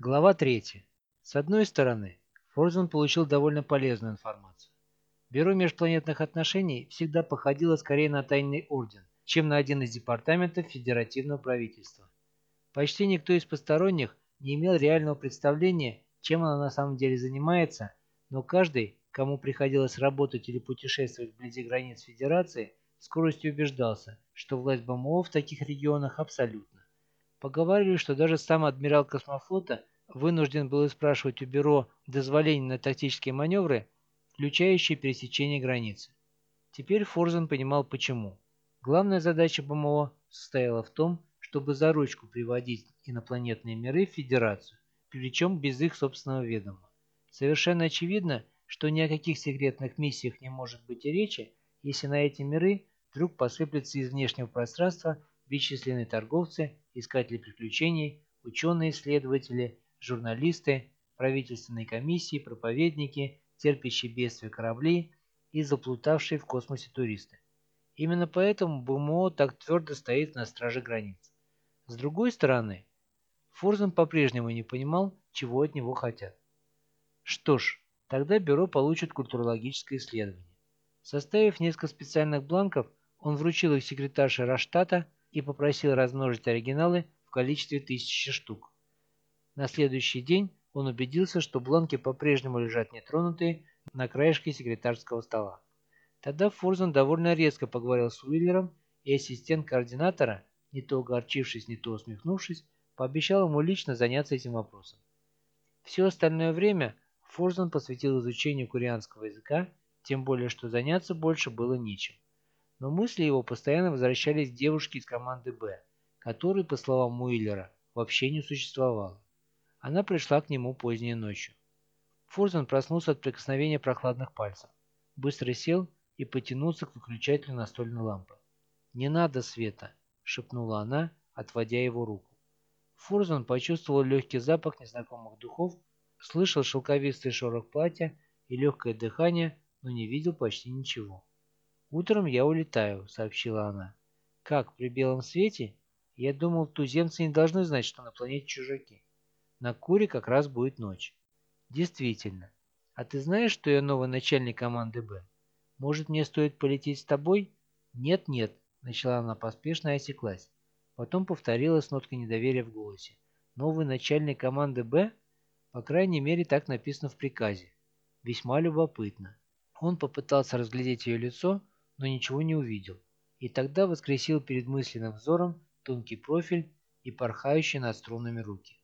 Глава 3. С одной стороны, Форзен получил довольно полезную информацию. Бюро межпланетных отношений всегда походило скорее на тайный орден, чем на один из департаментов федеративного правительства. Почти никто из посторонних не имел реального представления, чем она на самом деле занимается, но каждый, кому приходилось работать или путешествовать вблизи границ Федерации, скоростью убеждался, что власть БМО в таких регионах абсолютна. Поговаривали, что даже сам адмирал космофлота вынужден был спрашивать у бюро дозволения на тактические маневры, включающие пересечение границы. Теперь Форзен понимал почему. Главная задача БМО состояла в том, чтобы за ручку приводить инопланетные миры в Федерацию, причем без их собственного ведома. Совершенно очевидно, что ни о каких секретных миссиях не может быть и речи, если на эти миры вдруг посыплются из внешнего пространства бесчисленные торговцы, искатели приключений, ученые-исследователи, журналисты, правительственные комиссии, проповедники, терпящие бедствия корабли и заплутавшие в космосе туристы. Именно поэтому БМО так твердо стоит на страже границ. С другой стороны, Форзен по-прежнему не понимал, чего от него хотят. Что ж, тогда бюро получит культурологическое исследование. Составив несколько специальных бланков, он вручил их секретарше Раштата и попросил размножить оригиналы в количестве тысячи штук. На следующий день он убедился, что бланки по-прежнему лежат нетронутые на краешке секретарского стола. Тогда Форзен довольно резко поговорил с Уиллером, и ассистент координатора, не то огорчившись, не то усмехнувшись, пообещал ему лично заняться этим вопросом. Все остальное время Форзен посвятил изучению курианского языка тем более что заняться больше было нечем. Но мысли его постоянно возвращались к девушке из команды «Б», которой, по словам Муиллера, вообще не существовало. Она пришла к нему поздней ночью. Фурзен проснулся от прикосновения прохладных пальцев, быстро сел и потянулся к выключателю настольной лампы. «Не надо света!» – шепнула она, отводя его руку. Фурзен почувствовал легкий запах незнакомых духов, слышал шелковистый шорох платья и легкое дыхание но не видел почти ничего. «Утром я улетаю», — сообщила она. «Как, при белом свете? Я думал, туземцы не должны знать, что на планете чужаки. На Куре как раз будет ночь». «Действительно. А ты знаешь, что я новый начальник команды «Б»? Может, мне стоит полететь с тобой?» «Нет-нет», — начала она поспешно и осеклась. Потом повторила с ноткой недоверия в голосе. «Новый начальник команды «Б»? По крайней мере, так написано в приказе. Весьма любопытно». Он попытался разглядеть ее лицо, но ничего не увидел. И тогда воскресил перед мысленным взором тонкий профиль и порхающие над струнами руки.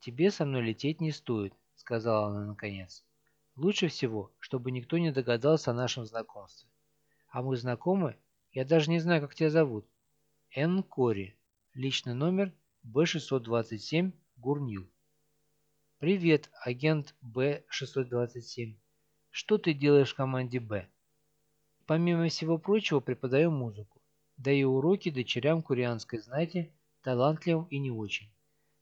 «Тебе со мной лететь не стоит», — сказала она наконец. «Лучше всего, чтобы никто не догадался о нашем знакомстве. А мы знакомы? Я даже не знаю, как тебя зовут. Н. Кори. Личный номер Б-627 Гурнил». «Привет, агент Б-627. Что ты делаешь в команде «Б»? Помимо всего прочего, преподаю музыку. Даю уроки дочерям курианской знати, талантливым и не очень.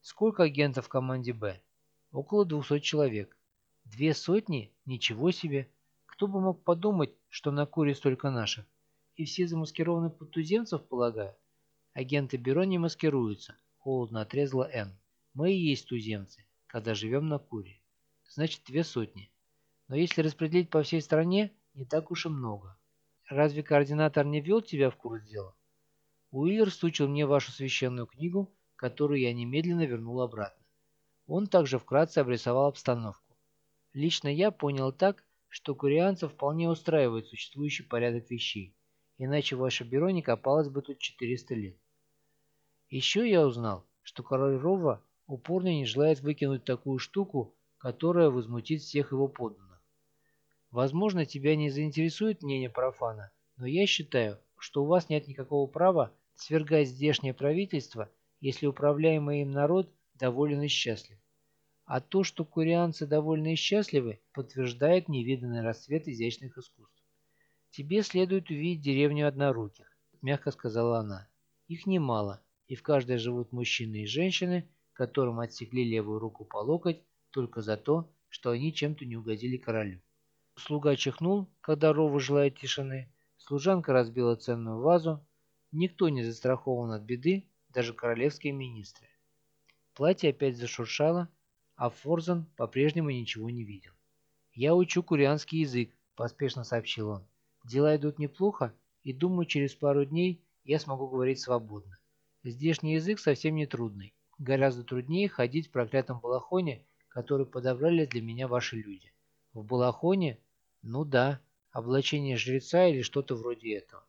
Сколько агентов в команде «Б»? Около 200 человек. Две сотни? Ничего себе! Кто бы мог подумать, что на куре столько наших? И все замаскированы под туземцев, полагаю? Агенты бюро не маскируются, холодно отрезала Н. Мы и есть туземцы, когда живем на куре. Значит, две сотни но если распределить по всей стране, не так уж и много. Разве координатор не ввел тебя в курс дела? Уиллер стучил мне вашу священную книгу, которую я немедленно вернул обратно. Он также вкратце обрисовал обстановку. Лично я понял так, что курианцев вполне устраивает существующий порядок вещей, иначе ваше бюро не копалось бы тут 400 лет. Еще я узнал, что король Рова упорно не желает выкинуть такую штуку, которая возмутит всех его подданных. Возможно, тебя не заинтересует мнение профана, но я считаю, что у вас нет никакого права свергать здешнее правительство, если управляемый им народ доволен и счастлив. А то, что курианцы довольны и счастливы, подтверждает невиданный расцвет изящных искусств. «Тебе следует увидеть деревню одноруких», – мягко сказала она. «Их немало, и в каждой живут мужчины и женщины, которым отсекли левую руку по локоть только за то, что они чем-то не угодили королю. Слуга чихнул, когда Рова желает тишины. Служанка разбила ценную вазу. Никто не застрахован от беды, даже королевские министры. Платье опять зашуршало, а Форзан по-прежнему ничего не видел. «Я учу курианский язык», – поспешно сообщил он. «Дела идут неплохо, и думаю, через пару дней я смогу говорить свободно. Здешний язык совсем не трудный. Гораздо труднее ходить в проклятом балахоне, который подобрали для меня ваши люди. В балахоне? Ну да, облачение жреца или что-то вроде этого.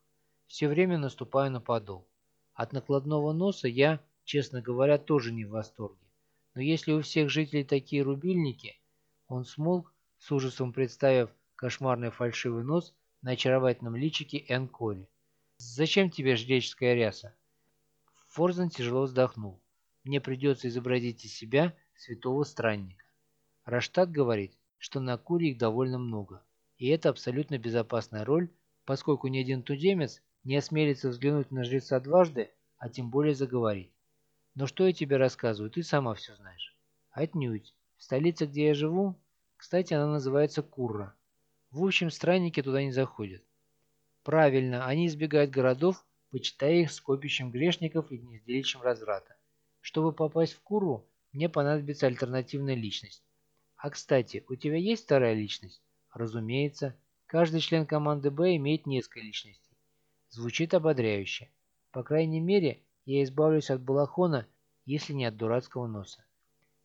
Все время наступаю на подол. От накладного носа я, честно говоря, тоже не в восторге. Но если у всех жителей такие рубильники, он смолк, с ужасом представив кошмарный фальшивый нос на очаровательном личике Энн Кори. «Зачем тебе жреческая ряса?» Форзен тяжело вздохнул. «Мне придется изобразить из себя святого странника. Раштат говорит, что на Куре их довольно много, и это абсолютно безопасная роль, поскольку ни один туземец не осмелится взглянуть на жреца дважды, а тем более заговорить. Но что я тебе рассказываю, ты сама все знаешь. Отнюдь. В столице, где я живу, кстати, она называется Курра. В общем, странники туда не заходят. Правильно, они избегают городов, почитая их скопищем грешников и гнездилищем разврата. Чтобы попасть в Куру, мне понадобится альтернативная личность. А кстати, у тебя есть вторая личность? Разумеется. Каждый член команды Б имеет несколько личностей. Звучит ободряюще. По крайней мере, я избавлюсь от балахона, если не от дурацкого носа.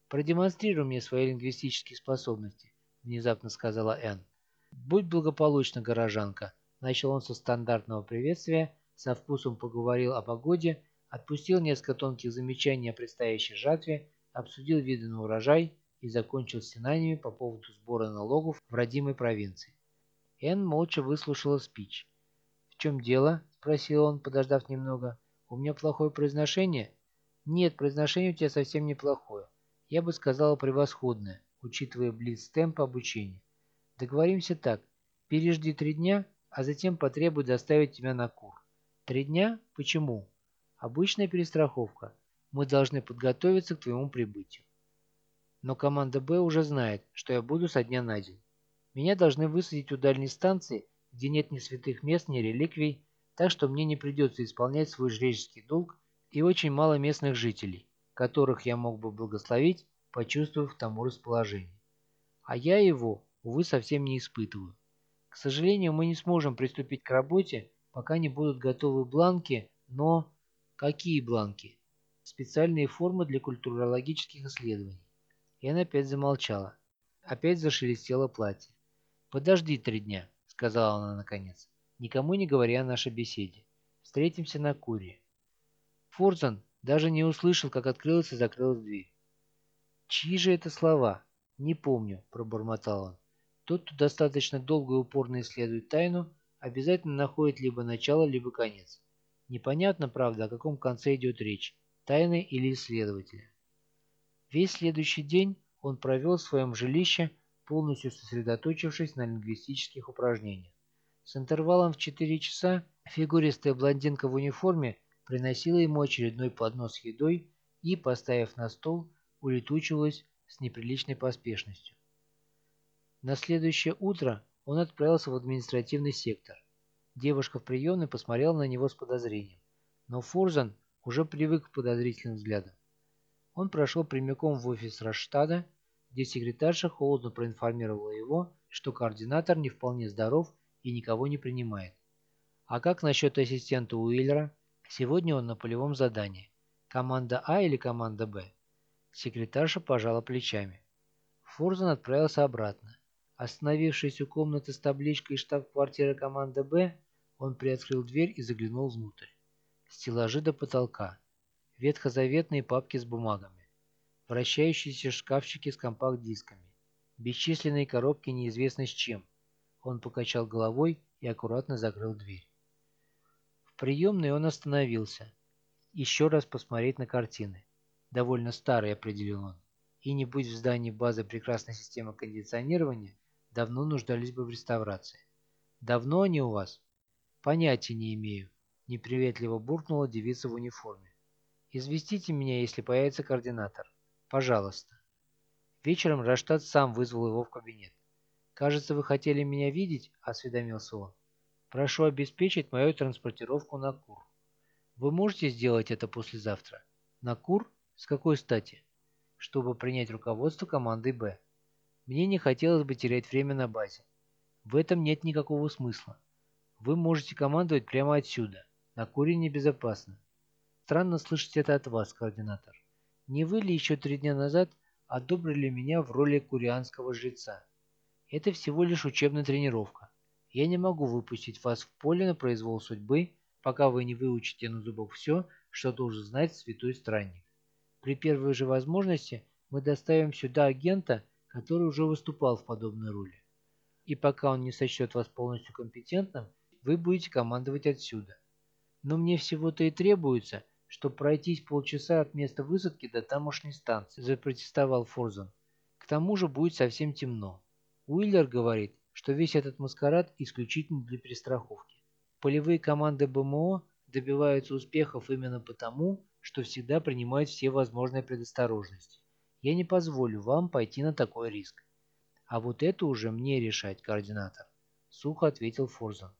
Продемонстрируй мне свои лингвистические способности, внезапно сказала Энн. «Будь благополучна, горожанка», – начал он со стандартного приветствия, со вкусом поговорил о погоде, отпустил несколько тонких замечаний о предстоящей жатве, обсудил виды на урожай и закончил стенаниями по поводу сбора налогов в родимой провинции. Энн молча выслушала спич. «В чем дело?» – спросил он, подождав немного. «У меня плохое произношение?» «Нет, произношение у тебя совсем неплохое. Я бы сказала превосходное, учитывая блиц-темп обучения. Договоримся так. Пережди три дня, а затем потребуй доставить тебя на кур. Три дня? Почему? Обычная перестраховка. Мы должны подготовиться к твоему прибытию. Но команда «Б» уже знает, что я буду со дня на день. Меня должны высадить у дальней станции, где нет ни святых мест, ни реликвий, так что мне не придется исполнять свой жреческий долг и очень мало местных жителей, которых я мог бы благословить, почувствовав к тому расположение. А я его увы, совсем не испытываю. К сожалению, мы не сможем приступить к работе, пока не будут готовы бланки, но... Какие бланки? Специальные формы для культурологических исследований. И она опять замолчала. Опять зашелестело платье. «Подожди три дня», — сказала она наконец, никому не говоря о нашей беседе. «Встретимся на куре». Форзан даже не услышал, как открылась и закрылась дверь. «Чьи же это слова?» «Не помню», — пробормотал он. Тот, кто достаточно долго и упорно исследует тайну, обязательно находит либо начало, либо конец. Непонятно, правда, о каком конце идет речь – тайны или исследователя. Весь следующий день он провел в своем жилище, полностью сосредоточившись на лингвистических упражнениях. С интервалом в 4 часа фигуристая блондинка в униформе приносила ему очередной поднос с едой и, поставив на стол, улетучилась с неприличной поспешностью. На следующее утро он отправился в административный сектор. Девушка в приемной посмотрела на него с подозрением. Но Фурзан уже привык к подозрительным взглядам. Он прошел прямиком в офис Раштада, где секретарша холодно проинформировала его, что координатор не вполне здоров и никого не принимает. А как насчет ассистента Уиллера? Сегодня он на полевом задании. Команда А или команда Б? Секретарша пожала плечами. Фурзан отправился обратно. Остановившись у комнаты с табличкой «Штаб-квартира команды Б», он приоткрыл дверь и заглянул внутрь. Стеллажи до потолка. Ветхозаветные папки с бумагами. Вращающиеся шкафчики с компакт-дисками. Бесчисленные коробки неизвестно с чем. Он покачал головой и аккуратно закрыл дверь. В приемной он остановился. Еще раз посмотреть на картины. Довольно старые, определил он. И не будь в здании базы прекрасной системы кондиционирования, давно нуждались бы в реставрации. Давно они у вас? Понятия не имею, неприветливо буркнула девица в униформе. Известите меня, если появится координатор. Пожалуйста. Вечером Раштат сам вызвал его в кабинет. «Кажется, вы хотели меня видеть?» – осведомился он. «Прошу обеспечить мою транспортировку на Кур. Вы можете сделать это послезавтра?» «На Кур? С какой стати?» чтобы принять руководство командой «Б». Мне не хотелось бы терять время на базе. В этом нет никакого смысла. Вы можете командовать прямо отсюда. На Куре небезопасно. Странно слышать это от вас, координатор. Не вы ли еще три дня назад одобрили меня в роли курианского жреца? Это всего лишь учебная тренировка. Я не могу выпустить вас в поле на произвол судьбы, пока вы не выучите на зубок все, что должен знать святой странник. При первой же возможности мы доставим сюда агента, который уже выступал в подобной роли. И пока он не сочтет вас полностью компетентным, вы будете командовать отсюда. Но мне всего-то и требуется, чтобы пройтись полчаса от места высадки до тамошней станции, запротестовал Форзон. К тому же будет совсем темно. Уиллер говорит, что весь этот маскарад исключительно для перестраховки. Полевые команды БМО добиваются успехов именно потому, что всегда принимают все возможные предосторожности. Я не позволю вам пойти на такой риск. А вот это уже мне решать, координатор, сухо ответил Форзон.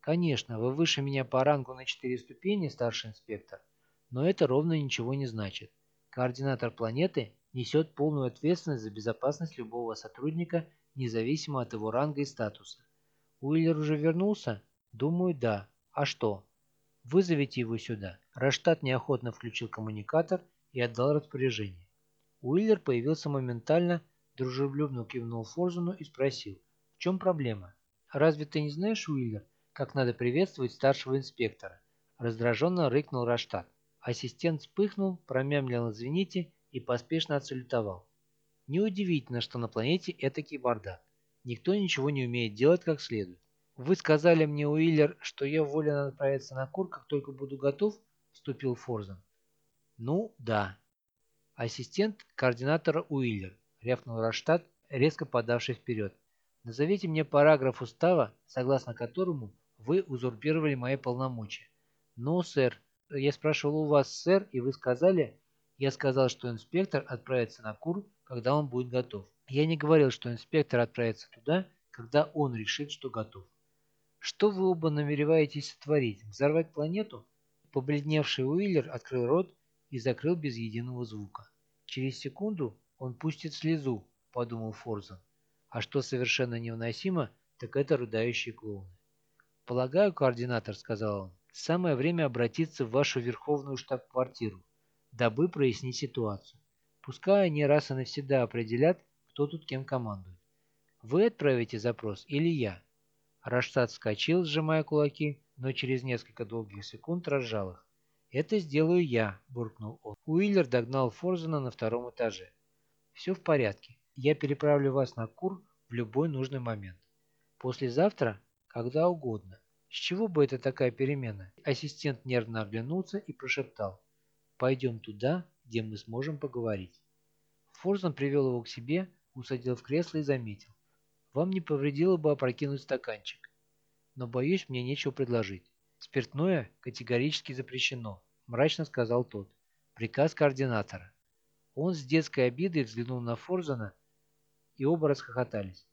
Конечно, вы выше меня по рангу на 4 ступени, старший инспектор, но это ровно ничего не значит. Координатор планеты несет полную ответственность за безопасность любого сотрудника, независимо от его ранга и статуса. Уиллер уже вернулся? Думаю, да. А что? Вызовите его сюда. Раштат неохотно включил коммуникатор и отдал распоряжение. Уиллер появился моментально, дружелюбно кивнул Форзуну и спросил, в чем проблема? Разве ты не знаешь, Уиллер, как надо приветствовать старшего инспектора? Раздраженно рыкнул Раштат. Ассистент вспыхнул, промямлил «извините» и поспешно отсалютовал. Неудивительно, что на планете этакий бардак. Никто ничего не умеет делать как следует. «Вы сказали мне, Уиллер, что я волен отправиться на кур, как только буду готов?» – вступил Форзен. «Ну, да». «Ассистент координатора Уиллер», – рявкнул Раштат, резко подавшись вперед. «Назовите мне параграф устава, согласно которому вы узурпировали мои полномочия». «Ну, сэр, я спрашивал у вас, сэр, и вы сказали...» «Я сказал, что инспектор отправится на кур, когда он будет готов. Я не говорил, что инспектор отправится туда, когда он решит, что готов. Что вы оба намереваетесь сотворить? Взорвать планету? Побледневший Уиллер открыл рот и закрыл без единого звука. Через секунду он пустит слезу, подумал Форзан. А что совершенно невыносимо, так это рыдающие клоуны. «Полагаю, координатор», — сказал он, — «самое время обратиться в вашу верховную штаб-квартиру, дабы прояснить ситуацию. Пускай они раз и навсегда определят, кто тут кем командует. Вы отправите запрос или я?» Раштат вскочил, сжимая кулаки, но через несколько долгих секунд разжал их. «Это сделаю я», – буркнул он. Уиллер догнал Форзена на втором этаже. «Все в порядке. Я переправлю вас на Кур в любой нужный момент. Послезавтра, когда угодно. С чего бы это такая перемена?» Ассистент нервно оглянулся и прошептал. «Пойдем туда, где мы сможем поговорить». Форзен привел его к себе, усадил в кресло и заметил. Вам не повредило бы опрокинуть стаканчик. Но, боюсь, мне нечего предложить. Спиртное категорически запрещено, мрачно сказал тот. Приказ координатора. Он с детской обидой взглянул на Форзана, и оба расхохотались.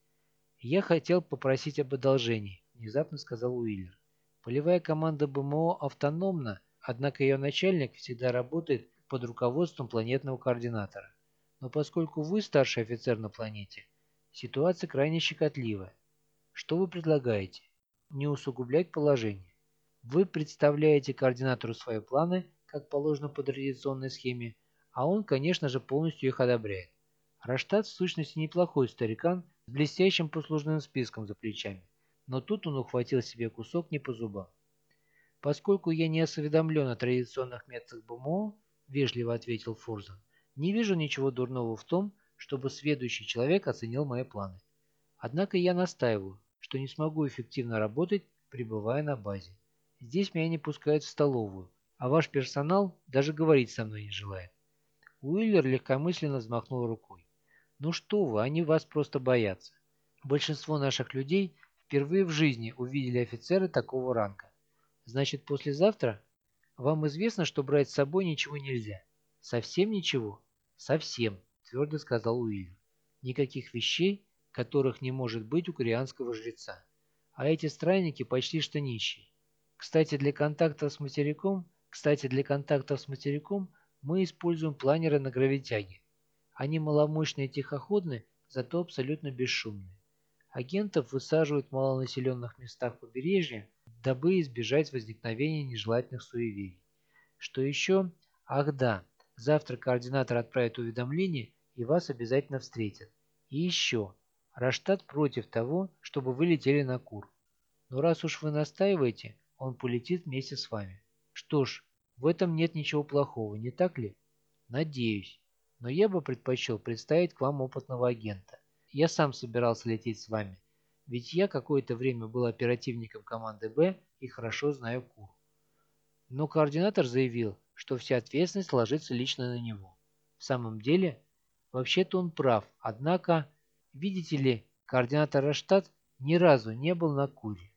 «Я хотел попросить об одолжении», – внезапно сказал Уиллер. «Полевая команда БМО автономна, однако ее начальник всегда работает под руководством планетного координатора. Но поскольку вы старший офицер на планете, Ситуация крайне щекотливая. Что вы предлагаете? Не усугублять положение. Вы представляете координатору свои планы, как положено по традиционной схеме, а он, конечно же, полностью их одобряет. Раштат в сущности неплохой старикан с блестящим послужным списком за плечами, но тут он ухватил себе кусок не по зубам. «Поскольку я не осведомлен о традиционных методах БМО», – вежливо ответил Форзан, – «не вижу ничего дурного в том, чтобы следующий человек оценил мои планы. Однако я настаиваю, что не смогу эффективно работать, пребывая на базе. Здесь меня не пускают в столовую, а ваш персонал даже говорить со мной не желает. Уиллер легкомысленно взмахнул рукой. Ну что вы, они вас просто боятся. Большинство наших людей впервые в жизни увидели офицера такого ранга. Значит, послезавтра вам известно, что брать с собой ничего нельзя. Совсем ничего? Совсем твердо сказал Уильям. Никаких вещей, которых не может быть у корианского жреца. А эти странники почти что нищие. Кстати, для контактов с материком, кстати, для контактов с материком мы используем планеры на гравитяге. Они маломощные тихоходные, зато абсолютно бесшумные. Агентов высаживают в малонаселенных местах побережья, дабы избежать возникновения нежелательных суеверий. Что еще? Ах да, завтра координатор отправит уведомление, и вас обязательно встретят. И еще. Раштат против того, чтобы вы летели на Кур. Но раз уж вы настаиваете, он полетит вместе с вами. Что ж, в этом нет ничего плохого, не так ли? Надеюсь. Но я бы предпочел представить к вам опытного агента. Я сам собирался лететь с вами, ведь я какое-то время был оперативником команды «Б» и хорошо знаю Кур. Но координатор заявил, что вся ответственность ложится лично на него. В самом деле, вообще-то он прав, однако, видите ли, координатор Раштат ни разу не был на Куре.